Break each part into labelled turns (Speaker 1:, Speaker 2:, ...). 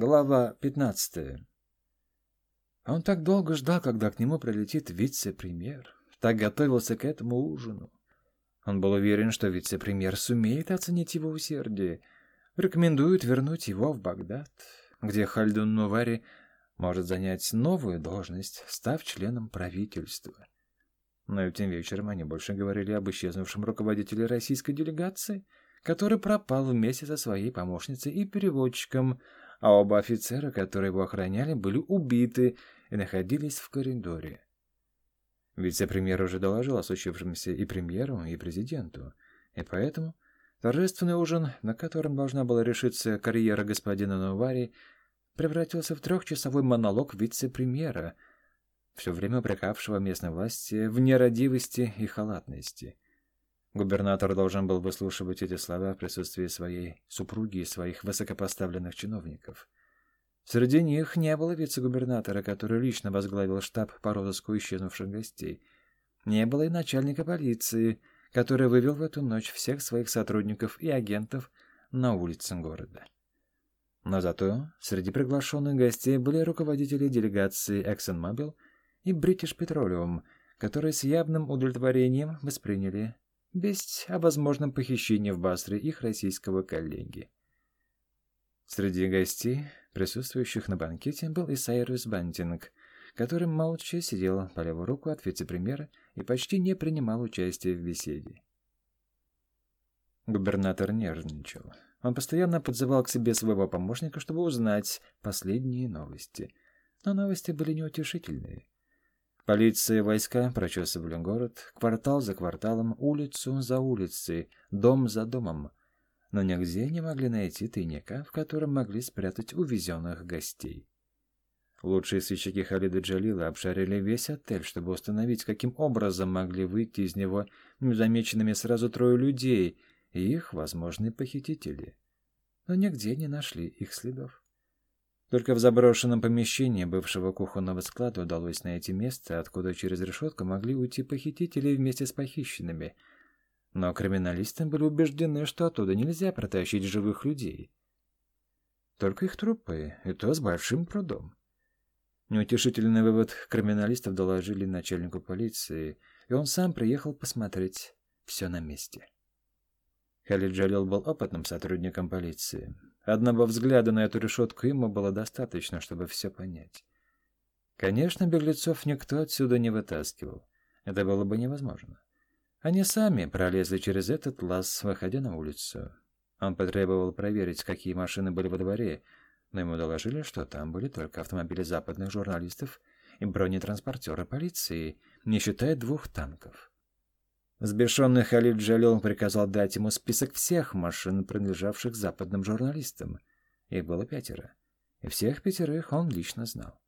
Speaker 1: Глава 15. Он так долго ждал, когда к нему прилетит вице-премьер. Так готовился к этому ужину. Он был уверен, что вице-премьер сумеет оценить его усердие. Рекомендует вернуть его в Багдад, где Хальдун Нувари может занять новую должность, став членом правительства. Но этим вечером они больше говорили об исчезнувшем руководителе российской делегации, который пропал вместе со своей помощницей и переводчиком, а оба офицера, которые его охраняли, были убиты и находились в коридоре. Вице-премьер уже доложил о случившемся и премьеру, и президенту, и поэтому торжественный ужин, на котором должна была решиться карьера господина Новари, превратился в трехчасовой монолог вице-премьера, все время упрекавшего местной власти в нерадивости и халатности. Губернатор должен был выслушивать эти слова в присутствии своей супруги и своих высокопоставленных чиновников. Среди них не было вице-губернатора, который лично возглавил штаб по розыску исчезнувших гостей. Не было и начальника полиции, который вывел в эту ночь всех своих сотрудников и агентов на улицы города. Но зато среди приглашенных гостей были руководители делегации ExxonMobil и British Petroleum, которые с явным удовлетворением восприняли весть о возможном похищении в Басре их российского коллеги. Среди гостей, присутствующих на банкете, был и Сайрус Бантинг, который молча сидел по левую руку от вице-премьера и почти не принимал участия в беседе. Губернатор нервничал. Он постоянно подзывал к себе своего помощника, чтобы узнать последние новости. Но новости были неутешительные. Полиция и войска прочесывали город, квартал за кварталом, улицу за улицей, дом за домом. Но нигде не могли найти тайника, в котором могли спрятать увезенных гостей. Лучшие сыщики Халида Джалила обшарили весь отель, чтобы установить, каким образом могли выйти из него незамеченными сразу трое людей — и их возможные похитители. Но нигде не нашли их следов. Только в заброшенном помещении бывшего кухонного склада удалось найти место, откуда через решетку могли уйти похитители вместе с похищенными. Но криминалисты были убеждены, что оттуда нельзя протащить живых людей. Только их трупы, и то с большим трудом. Неутешительный вывод криминалистов доложили начальнику полиции, и он сам приехал посмотреть все на месте. Халид Джалил был опытным сотрудником полиции. Одного взгляда на эту решетку ему было достаточно, чтобы все понять. Конечно, беглецов никто отсюда не вытаскивал. Это было бы невозможно. Они сами пролезли через этот лаз, выходя на улицу. Он потребовал проверить, какие машины были во дворе, но ему доложили, что там были только автомобили западных журналистов и бронетранспортеры полиции, не считая двух танков. Взбешенный Халид Джалил приказал дать ему список всех машин, принадлежавших западным журналистам. Их было пятеро, и всех пятерых он лично знал.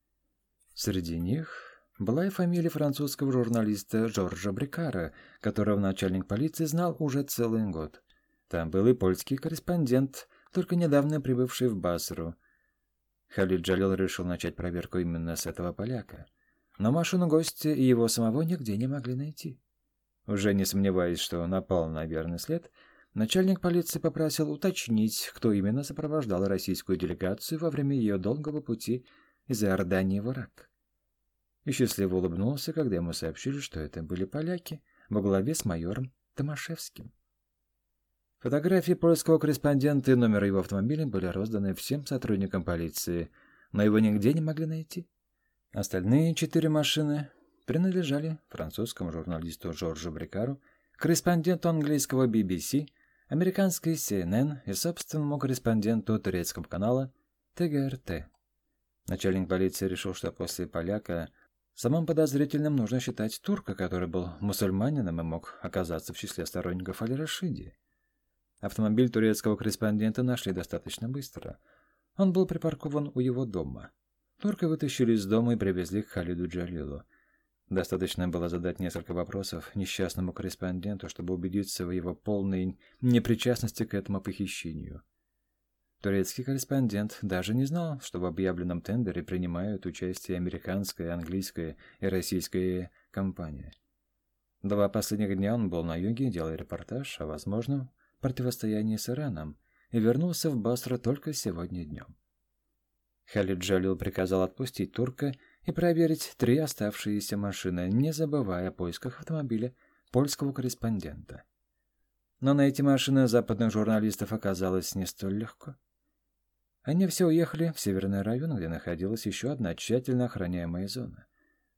Speaker 1: Среди них была и фамилия французского журналиста Жоржа Брикара, которого начальник полиции знал уже целый год. Там был и польский корреспондент, только недавно прибывший в Басру. Халид Джалил решил начать проверку именно с этого поляка. Но машину гостя и его самого нигде не могли найти. Уже не сомневаясь, что напал на верный след, начальник полиции попросил уточнить, кто именно сопровождал российскую делегацию во время ее долгого пути из Иордании в Ирак. И счастливо улыбнулся, когда ему сообщили, что это были поляки во главе с майором Томашевским. Фотографии польского корреспондента и номер его автомобиля были розданы всем сотрудникам полиции, но его нигде не могли найти. Остальные четыре машины принадлежали французскому журналисту Жоржу Брикару, корреспонденту английского BBC, американской CNN и собственному корреспонденту турецкого канала ТГРТ. Начальник полиции решил, что после поляка самым подозрительным нужно считать турка, который был мусульманином и мог оказаться в числе сторонников Аль-Рашиди. Автомобиль турецкого корреспондента нашли достаточно быстро. Он был припаркован у его дома. Турка вытащили из дома и привезли к Халиду Джалилу. Достаточно было задать несколько вопросов несчастному корреспонденту, чтобы убедиться в его полной непричастности к этому похищению. Турецкий корреспондент даже не знал, что в объявленном тендере принимают участие американская, английская и российская компания. Два последних дня он был на юге, делая репортаж о возможном противостоянии с Ираном и вернулся в Басру только сегодня днем. Халид Джалил приказал отпустить турка и проверить три оставшиеся машины, не забывая о поисках автомобиля польского корреспондента. Но найти машины западных журналистов оказалось не столь легко. Они все уехали в северный район, где находилась еще одна тщательно охраняемая зона.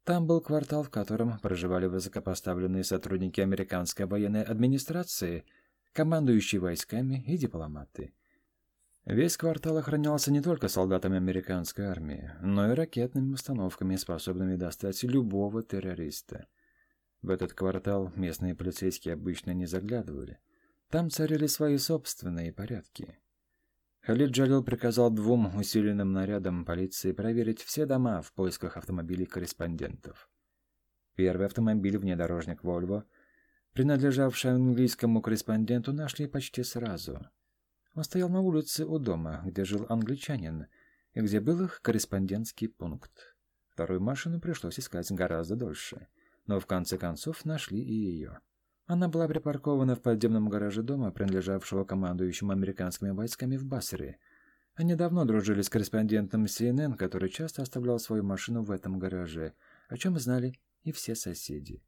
Speaker 1: Там был квартал, в котором проживали высокопоставленные сотрудники американской военной администрации, командующие войсками и дипломаты. Весь квартал охранялся не только солдатами американской армии, но и ракетными установками, способными достать любого террориста. В этот квартал местные полицейские обычно не заглядывали. Там царили свои собственные порядки. Халид Джалил приказал двум усиленным нарядам полиции проверить все дома в поисках автомобилей корреспондентов. Первый автомобиль, внедорожник «Вольво», принадлежавший английскому корреспонденту, нашли почти сразу — он стоял на улице у дома, где жил англичанин, и где был их корреспондентский пункт. Вторую машину пришлось искать гораздо дольше, но в конце концов нашли и ее. Она была припаркована в подземном гараже дома, принадлежавшего командующему американскими войсками в Басре. Они давно дружили с корреспондентом CNN, который часто оставлял свою машину в этом гараже, о чем знали и все соседи.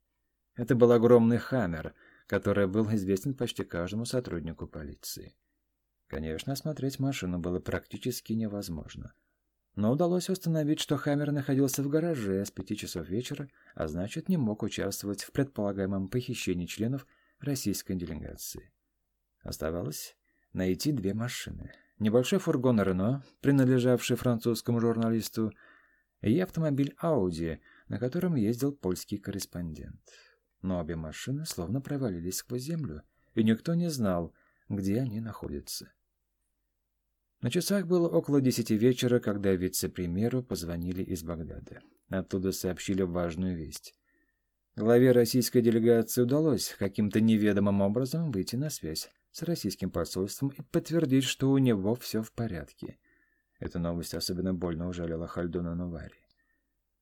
Speaker 1: Это был огромный «Хаммер», который был известен почти каждому сотруднику полиции. Конечно, осмотреть машину было практически невозможно. Но удалось установить, что Хаммер находился в гараже с пяти часов вечера, а значит, не мог участвовать в предполагаемом похищении членов российской делегации. Оставалось найти две машины. Небольшой фургон «Рено», принадлежавший французскому журналисту, и автомобиль «Ауди», на котором ездил польский корреспондент. Но обе машины словно провалились сквозь землю, и никто не знал, где они находятся. На часах было около десяти вечера, когда вице-премьеру позвонили из Багдада. Оттуда сообщили важную весть. Главе российской делегации удалось каким-то неведомым образом выйти на связь с российским посольством и подтвердить, что у него все в порядке. Эта новость особенно больно ужалила Хальдуна Нувари.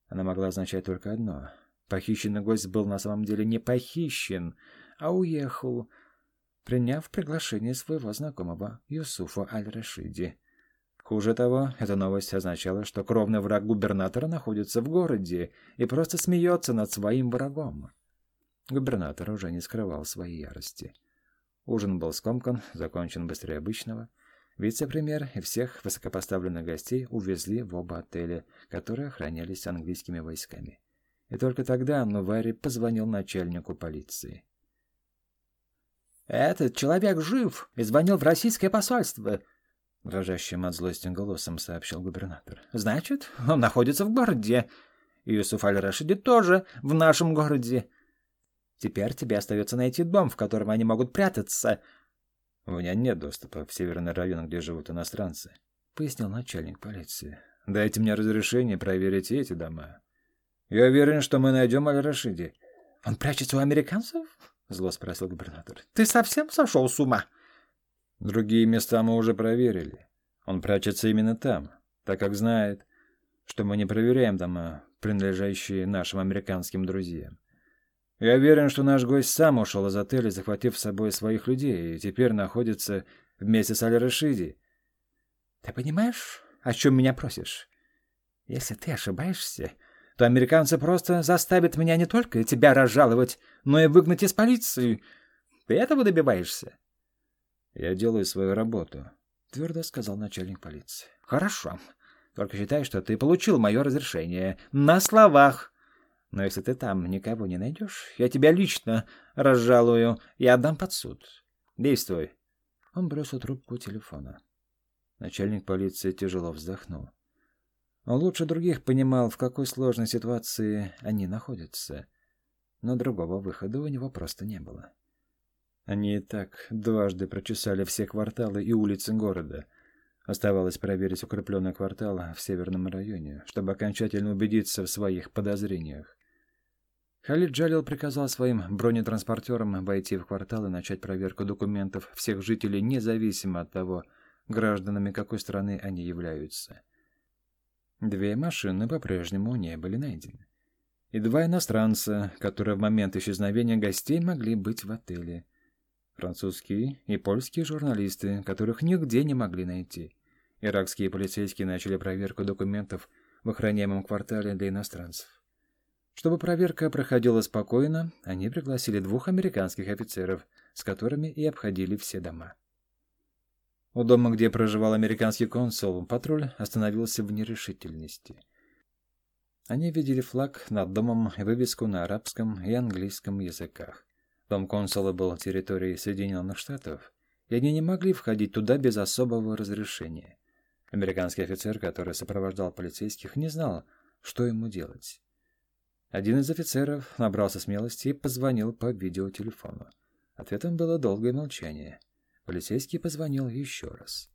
Speaker 1: Она могла означать только одно. Похищенный гость был на самом деле не похищен, а уехал приняв приглашение своего знакомого Юсуфа Аль-Рашиди. Хуже того, эта новость означала, что кровный враг губернатора находится в городе и просто смеется над своим врагом. Губернатор уже не скрывал своей ярости. Ужин был скомкан, закончен быстрее обычного. Вице-премьер и всех высокопоставленных гостей увезли в оба отеля, которые охранялись английскими войсками. И только тогда Нувари позвонил начальнику полиции. «Этот человек жив и звонил в российское посольство», — дрожащим от злости голосом сообщил губернатор. «Значит, он находится в городе. Юсуф Аль-Рашиди тоже в нашем городе. Теперь тебе остается найти дом, в котором они могут прятаться». «У меня нет доступа в северный район, где живут иностранцы», — пояснил начальник полиции. «Дайте мне разрешение проверить эти дома. Я уверен, что мы найдем Аль-Рашиди». «Он прячется у американцев?» — зло спросил губернатор. «Ты совсем сошел с ума?» «Другие места мы уже проверили. Он прячется именно там, так как знает, что мы не проверяем дома, принадлежащие нашим американским друзьям. Я уверен, что наш гость сам ушел из отеля, захватив с собой своих людей, и теперь находится вместе с Аль-Рашиди. Ты понимаешь, о чем меня просишь? Если ты ошибаешься, то американцы просто заставят меня не только тебя разжаловать, но и выгнать из полиции. Ты этого добиваешься? Я делаю свою работу, твердо сказал начальник полиции. Хорошо. Только считай, что ты получил мое разрешение. На словах. Но если ты там никого не найдешь, я тебя лично разжалую и отдам под суд. Действуй. Он бросил трубку телефона. Начальник полиции тяжело вздохнул. Он лучше других понимал, в какой сложной ситуации они находятся. Но другого выхода у него просто не было. Они и так дважды прочесали все кварталы и улицы города. Оставалось проверить укрепленный квартал в северном районе, чтобы окончательно убедиться в своих подозрениях. Халид Джалил приказал своим бронетранспортерам войти в квартал и начать проверку документов всех жителей, независимо от того, гражданами какой страны они являются. Две машины по-прежнему не были найдены. И два иностранца, которые в момент исчезновения гостей могли быть в отеле. Французские и польские журналисты, которых нигде не могли найти. Иракские полицейские начали проверку документов в охраняемом квартале для иностранцев. Чтобы проверка проходила спокойно, они пригласили двух американских офицеров, с которыми и обходили все дома. У дома, где проживал американский консул, патруль остановился в нерешительности. Они видели флаг над домом и вывеску на арабском и английском языках. Дом консула был территорией Соединенных Штатов, и они не могли входить туда без особого разрешения. Американский офицер, который сопровождал полицейских, не знал, что ему делать. Один из офицеров набрался смелости и позвонил по видеотелефону. Ответом было долгое молчание. Полицейский позвонил еще раз.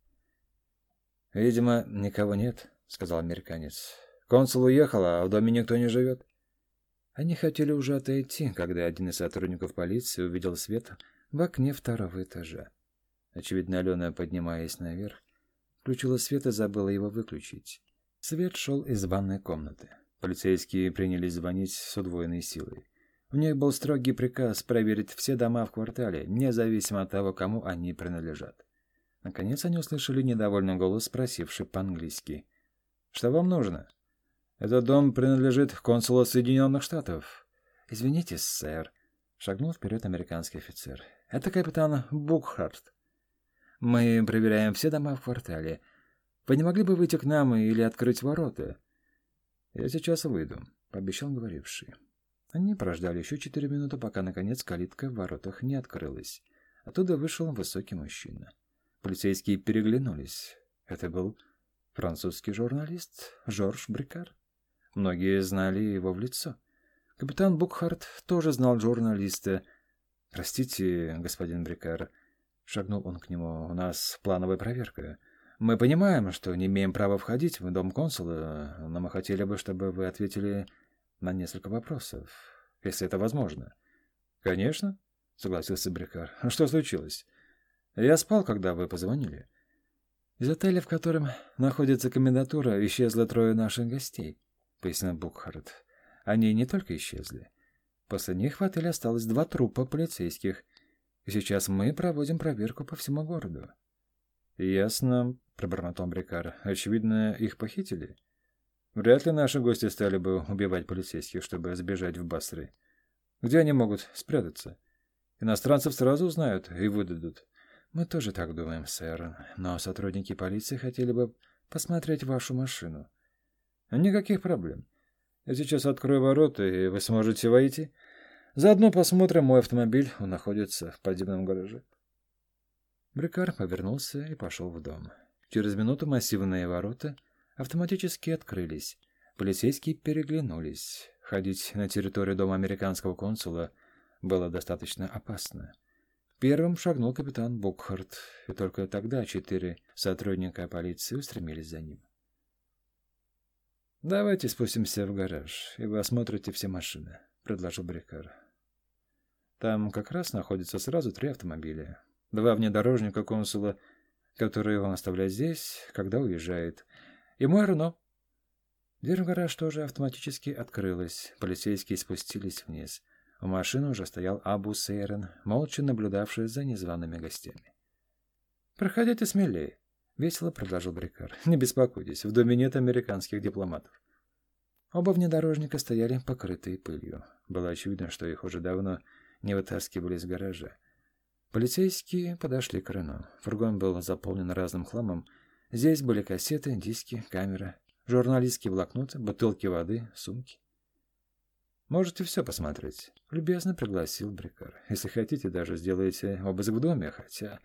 Speaker 1: «Видимо, никого нет», — сказал американец. «Консул уехал, а в доме никто не живет». Они хотели уже отойти, когда один из сотрудников полиции увидел свет в окне второго этажа. Очевидно, Алена, поднимаясь наверх, включила свет и забыла его выключить. Свет шел из ванной комнаты. Полицейские принялись звонить с удвоенной силой. У них был строгий приказ проверить все дома в квартале, независимо от того, кому они принадлежат. Наконец они услышали недовольный голос, спросивший по-английски. «Что вам нужно?» «Этот дом принадлежит консулу Соединенных Штатов». «Извините, сэр», — шагнул вперед американский офицер. «Это капитан Букхарт. Мы проверяем все дома в квартале. Вы не могли бы выйти к нам или открыть ворота?» «Я сейчас выйду», — пообещал говоривший. Они прождали еще четыре минуты, пока, наконец, калитка в воротах не открылась. Оттуда вышел высокий мужчина. Полицейские переглянулись. Это был французский журналист Жорж Брикар. Многие знали его в лицо. Капитан Букхарт тоже знал журналиста. «Простите, господин Брикар», — шагнул он к нему, — «у нас плановая проверка. Мы понимаем, что не имеем права входить в дом консула, но мы хотели бы, чтобы вы ответили на несколько вопросов, если это возможно. Конечно, согласился Брикар. Что случилось? Я спал, когда вы позвонили. Из отеля, в котором находится комендатура, исчезло трое наших гостей, пояснил Букхарт. Они не только исчезли. После них в отеле осталось два трупа полицейских, и сейчас мы проводим проверку по всему городу. Ясно, пробормотал Брикар. Очевидно, их похитили. Вряд ли наши гости стали бы убивать полицейских, чтобы сбежать в Басры. Где они могут спрятаться? Иностранцев сразу узнают и выдадут. Мы тоже так думаем, сэр. Но сотрудники полиции хотели бы посмотреть вашу машину. Никаких проблем. Я сейчас открою ворота, и вы сможете войти. Заодно посмотрим мой автомобиль. Он находится в подземном гараже. Брикар повернулся и пошел в дом. Через минуту массивные ворота — автоматически открылись. Полицейские переглянулись. Ходить на территорию дома американского консула было достаточно опасно. Первым шагнул капитан Букхарт, и только тогда четыре сотрудника полиции устремились за ним. «Давайте спустимся в гараж, и вы осмотрите все машины», — предложил Брикар. «Там как раз находятся сразу три автомобиля. Два внедорожника консула, которые он оставляет здесь, когда уезжает, и мой Рено. Дверь в гараж тоже автоматически открылась. Полицейские спустились вниз. У машины уже стоял Абу Сейрен, молча наблюдавший за незваными гостями. «Проходите смелее», — весело предложил Брикар. «Не беспокойтесь, в доме нет американских дипломатов». Оба внедорожника стояли покрытые пылью. Было очевидно, что их уже давно не вытаскивали из гаража. Полицейские подошли к Рено. Фургон был заполнен разным хламом, Здесь были кассеты, диски, камера, журналистские блокноты, бутылки воды, сумки. «Можете все посмотреть», — любезно пригласил Брикар. «Если хотите, даже сделайте обыск в доме, хотя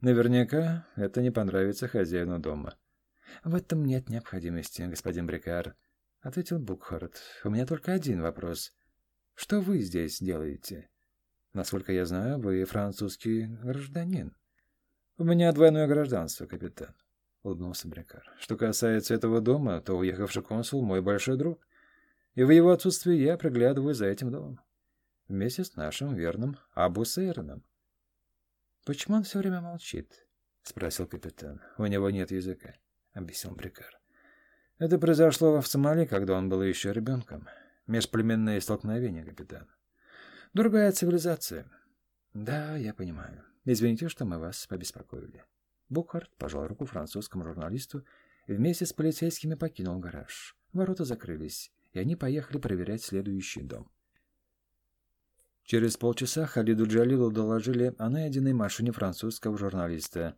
Speaker 1: наверняка это не понравится хозяину дома». «В этом нет необходимости, господин Брикар», — ответил Букхарт. «У меня только один вопрос. Что вы здесь делаете? Насколько я знаю, вы французский гражданин». «У меня двойное гражданство, капитан». — улыбнулся Брикар. «Что касается этого дома, то уехавший консул — мой большой друг, и в его отсутствии я приглядываю за этим домом, вместе с нашим верным Абу Сейроном». «Почему он все время молчит?» — спросил капитан. «У него нет языка», — объяснил Брикар. «Это произошло в Сомали, когда он был еще ребенком. Межплеменные столкновения, капитан. Другая цивилизация». «Да, я понимаю. Извините, что мы вас побеспокоили». Букхарт пожал руку французскому журналисту и вместе с полицейскими покинул гараж. Ворота закрылись, и они поехали проверять следующий дом. Через полчаса Халиду Джалилу доложили о найденной машине французского журналиста.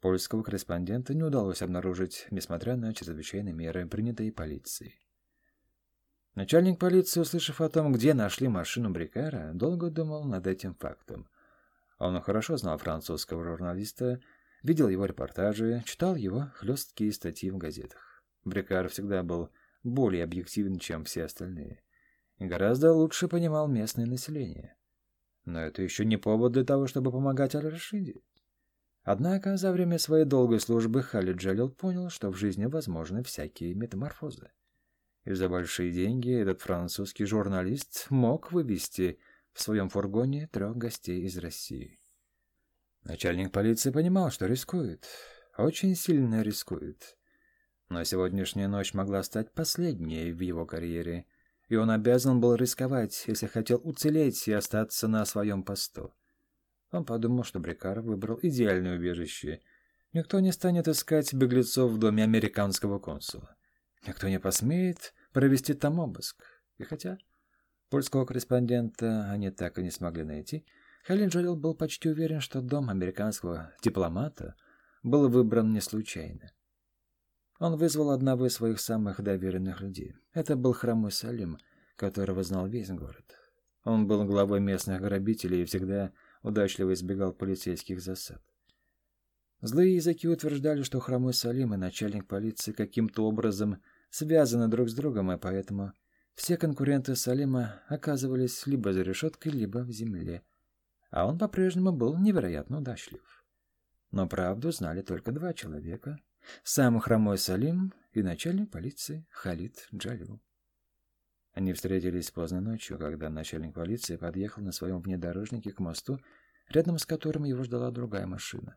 Speaker 1: Польского корреспондента не удалось обнаружить, несмотря на чрезвычайные меры, принятые полицией. Начальник полиции, услышав о том, где нашли машину Брикара, долго думал над этим фактом. Он хорошо знал французского журналиста, видел его репортажи, читал его хлесткие статьи в газетах. Брикар всегда был более объективен, чем все остальные, и гораздо лучше понимал местное население. Но это еще не повод для того, чтобы помогать Аль-Рашиде. Однако за время своей долгой службы Халид Джалил понял, что в жизни возможны всякие метаморфозы и за большие деньги этот французский журналист мог вывести в своем фургоне трех гостей из России. Начальник полиции понимал, что рискует, очень сильно рискует. Но сегодняшняя ночь могла стать последней в его карьере, и он обязан был рисковать, если хотел уцелеть и остаться на своем посту. Он подумал, что Брикар выбрал идеальное убежище. Никто не станет искать беглецов в доме американского консула. Никто не посмеет провести там обыск. И хотя польского корреспондента они так и не смогли найти, Халин Джалил был почти уверен, что дом американского дипломата был выбран не случайно. Он вызвал одного из своих самых доверенных людей. Это был хромой Салим, которого знал весь город. Он был главой местных грабителей и всегда удачливо избегал полицейских засад. Злые языки утверждали, что хромой Салим и начальник полиции каким-то образом связаны друг с другом, и поэтому все конкуренты Салима оказывались либо за решеткой, либо в земле. А он по-прежнему был невероятно удачлив. Но правду знали только два человека. Сам хромой Салим и начальник полиции Халид Джалил. Они встретились поздно ночью, когда начальник полиции подъехал на своем внедорожнике к мосту, рядом с которым его ждала другая машина.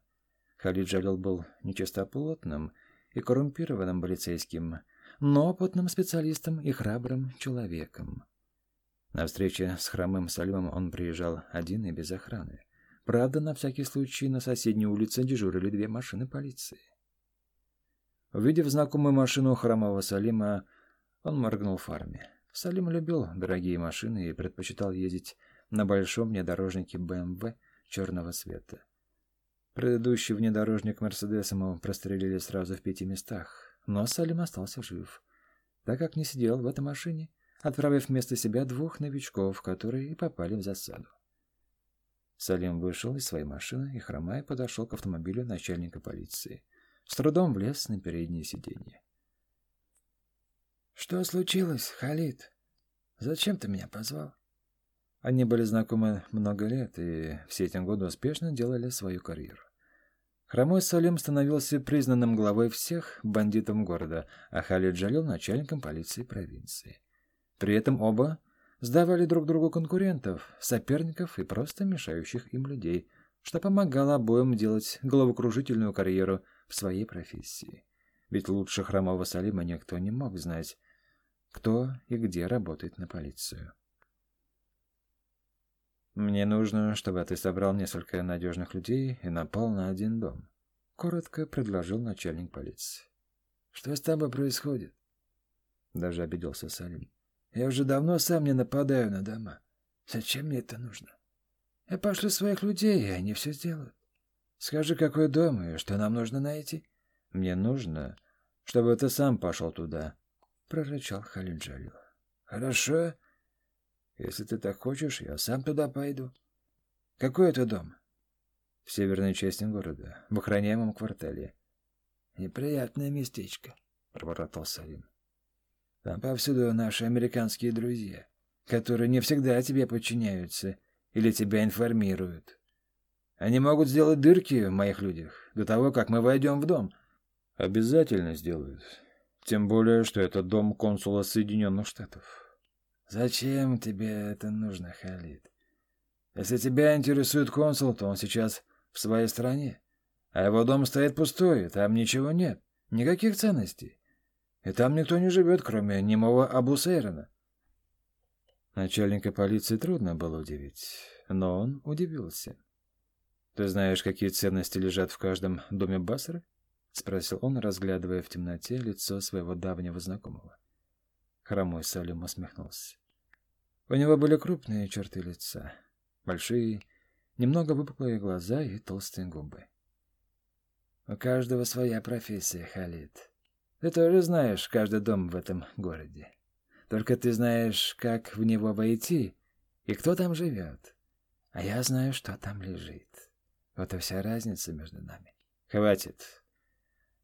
Speaker 1: Халид Джалил был нечистоплотным и коррумпированным полицейским, но опытным специалистом и храбрым человеком. На встрече с хромым Сальмом он приезжал один и без охраны. Правда, на всякий случай на соседней улице дежурили две машины полиции. Увидев знакомую машину хромого Салима, он моргнул фарме. Салим любил дорогие машины и предпочитал ездить на большом внедорожнике БМВ черного цвета. Предыдущий внедорожник Мерседес ему прострелили сразу в пяти местах, но Салим остался жив, так как не сидел в этой машине, отправив вместо себя двух новичков, которые и попали в засаду. Салим вышел из своей машины и, хромая, подошел к автомобилю начальника полиции. С трудом влез на переднее сиденье. «Что случилось, Халид? Зачем ты меня позвал?» Они были знакомы много лет и все эти годы успешно делали свою карьеру. Хромой Салим становился признанным главой всех бандитов города, а Халид Джалил — начальником полиции провинции. При этом оба сдавали друг другу конкурентов, соперников и просто мешающих им людей, что помогало обоим делать головокружительную карьеру в своей профессии. Ведь лучше хромого Салима никто не мог знать, кто и где работает на полицию. Мне нужно, чтобы ты собрал несколько надежных людей и напал на один дом. Коротко предложил начальник полиции. Что с тобой происходит? Даже обиделся Салим. Я уже давно сам не нападаю на дома. Зачем мне это нужно? Я пошлю своих людей, и они все сделают. Скажи, какой дом и что нам нужно найти? Мне нужно, чтобы ты сам пошел туда, прорычал Халин Джалил. Хорошо. Если ты так хочешь, я сам туда пойду. Какой это дом? В северной части города, в охраняемом квартале. Неприятное местечко, пробормотал Салим. Там повсюду наши американские друзья, которые не всегда тебе подчиняются или тебя информируют. Они могут сделать дырки в моих людях до того, как мы войдем в дом. Обязательно сделают. Тем более, что это дом консула Соединенных Штатов. Зачем тебе это нужно, Халид? Если тебя интересует консул, то он сейчас в своей стране. А его дом стоит пустой, там ничего нет, никаких ценностей. И там никто не живет, кроме немого Абу Сейрана. Начальника полиции трудно было удивить, но он удивился. Ты знаешь, какие ценности лежат в каждом доме Басры? спросил он, разглядывая в темноте лицо своего давнего знакомого. Хромой Салим усмехнулся. У него были крупные черты лица, большие, немного выпуклые глаза и толстые губы. У каждого своя профессия, Халид. Ты тоже знаешь каждый дом в этом городе. Только ты знаешь, как в него войти и кто там живет. А я знаю, что там лежит. Вот и вся разница между нами. Хватит.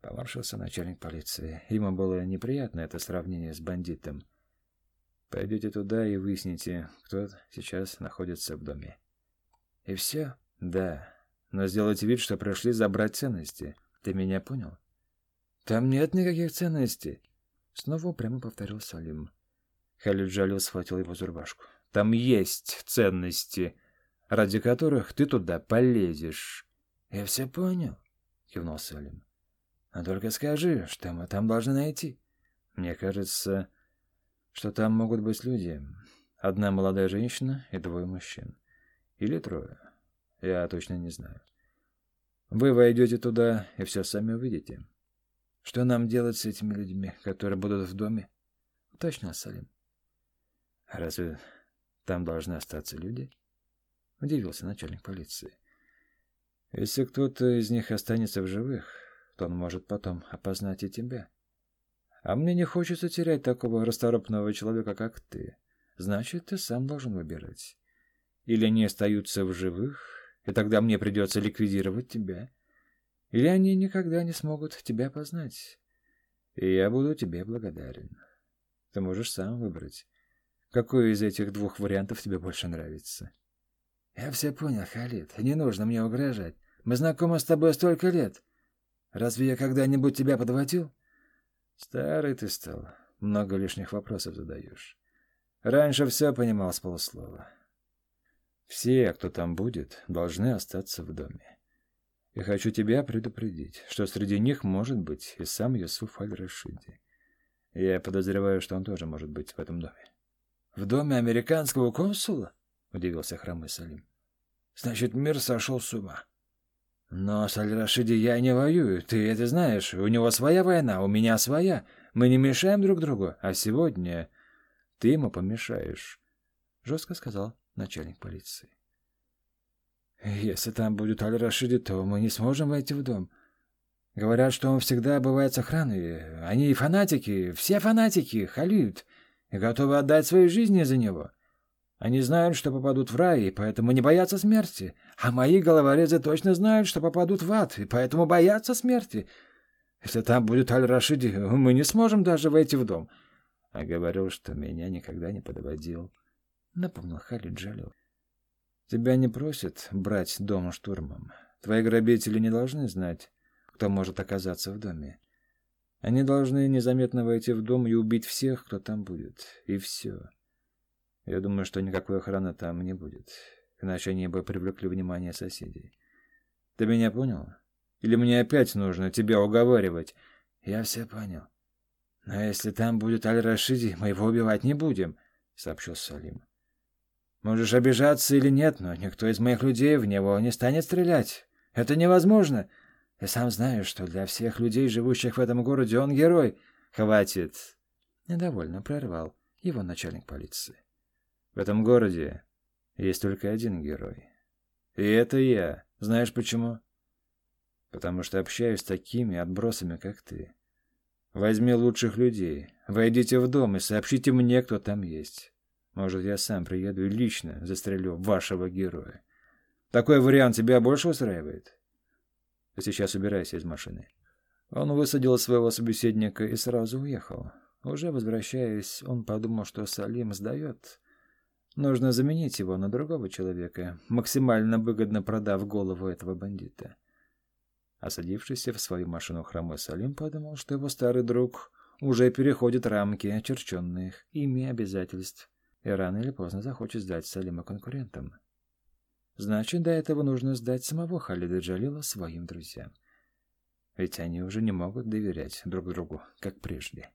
Speaker 1: Поморщился начальник полиции. Ему было неприятно это сравнение с бандитом. Пойдете туда и выясните, кто сейчас находится в доме. И все? Да. Но сделайте вид, что пришли забрать ценности. Ты меня понял? Там нет никаких ценностей. Снова прямо повторил Салим. Халид Джалил схватил его за рубашку. Там есть ценности, ради которых ты туда полезешь. Я все понял, кивнул Салим. Но только скажи, что мы там должны найти. Мне кажется, что там могут быть люди. Одна молодая женщина и двое мужчин. Или трое. Я точно не знаю. Вы войдете туда и все сами увидите. Что нам делать с этими людьми, которые будут в доме? Уточнил Салим. Разве там должны остаться люди? Удивился начальник полиции. Если кто-то из них останется в живых, то он может потом опознать и тебя. А мне не хочется терять такого расторопного человека, как ты. Значит, ты сам должен выбирать. Или они остаются в живых, и тогда мне придется ликвидировать тебя. Или они никогда не смогут тебя познать. И я буду тебе благодарен. Ты можешь сам выбрать, какой из этих двух вариантов тебе больше нравится. Я все понял, Халид. Не нужно мне угрожать. Мы знакомы с тобой столько лет. Разве я когда-нибудь тебя подводил? Старый ты стал, много лишних вопросов задаешь. Раньше все понимал с полуслова. Все, кто там будет, должны остаться в доме. И хочу тебя предупредить, что среди них может быть и сам Юсуф Аль-Рашиди. Я подозреваю, что он тоже может быть в этом доме. — В доме американского консула? — удивился хромый Салим. — Значит, мир сошел с ума. Но с Аль-Рашиди я не воюю, ты это знаешь. У него своя война, у меня своя. Мы не мешаем друг другу, а сегодня ты ему помешаешь, — жестко сказал начальник полиции. «Если там будет Аль-Рашиди, то мы не сможем войти в дом. Говорят, что он всегда бывает с охраной. Они фанатики, все фанатики, халют, и готовы отдать свои жизни за него. Они знают, что попадут в рай, и поэтому не боятся смерти. А мои головорезы точно знают, что попадут в ад, и поэтому боятся смерти. Если там будет Аль-Рашиди, мы не сможем даже войти в дом. А говорил, что меня никогда не подводил. Напомнил Халид Джалил. Тебя не просят брать дом штурмом. Твои грабители не должны знать, кто может оказаться в доме. Они должны незаметно войти в дом и убить всех, кто там будет. И все. Я думаю, что никакой охраны там не будет, иначе они бы привлекли внимание соседей. Ты меня понял? Или мне опять нужно тебя уговаривать? Я все понял. Но если там будет Аль-Рашиди, мы его убивать не будем, сообщил Салим. Можешь обижаться или нет, но никто из моих людей в него не станет стрелять. Это невозможно. Я сам знаю, что для всех людей, живущих в этом городе, он герой. Хватит. Недовольно прервал его начальник полиции. В этом городе есть только один герой. И это я. Знаешь почему? Потому что общаюсь с такими отбросами, как ты. Возьми лучших людей, войдите в дом и сообщите мне, кто там есть. Может, я сам приеду и лично застрелю вашего героя. Такой вариант тебя больше устраивает? Сейчас убирайся из машины. Он высадил своего собеседника и сразу уехал. Уже возвращаясь, он подумал, что Салим сдает, Нужно заменить его на другого человека, максимально выгодно продав голову этого бандита. Осадившийся в свою машину хромой Салим подумал, что его старый друг уже переходит рамки очерченных ими обязательств и рано или поздно захочет сдать Салима конкурентам. Значит, до этого нужно сдать самого Халида Джалила своим друзьям. Ведь они уже не могут доверять друг другу, как прежде.